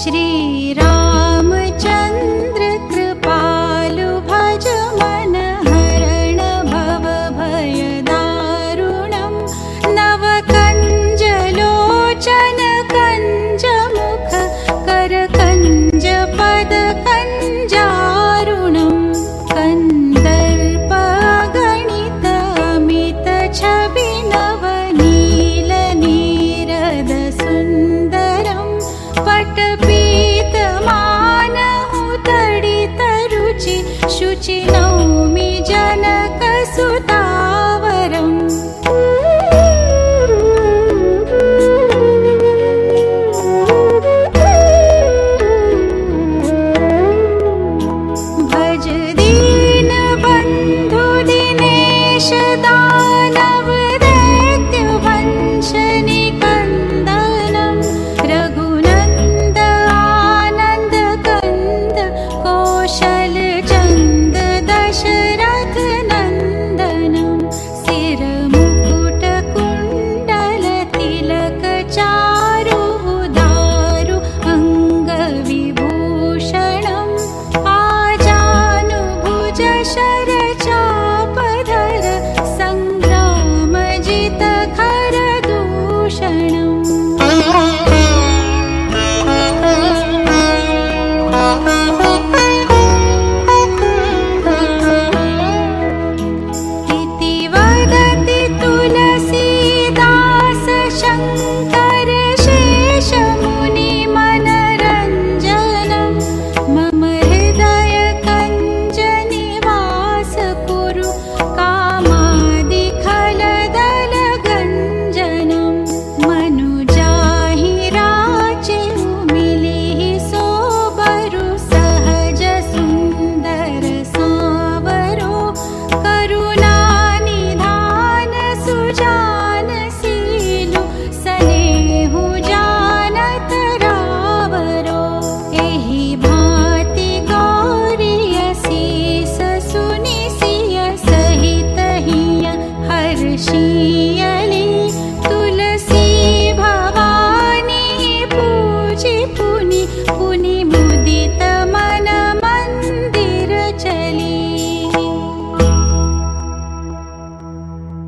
श्रीरामचन्द्र कृपाल भज मन हरण भव भयदारुणम् नव कञ्जलोचन कञ्जमुख करकञ्जपद कञ्जारुणम् कन्दगणितमित छि பாட்ட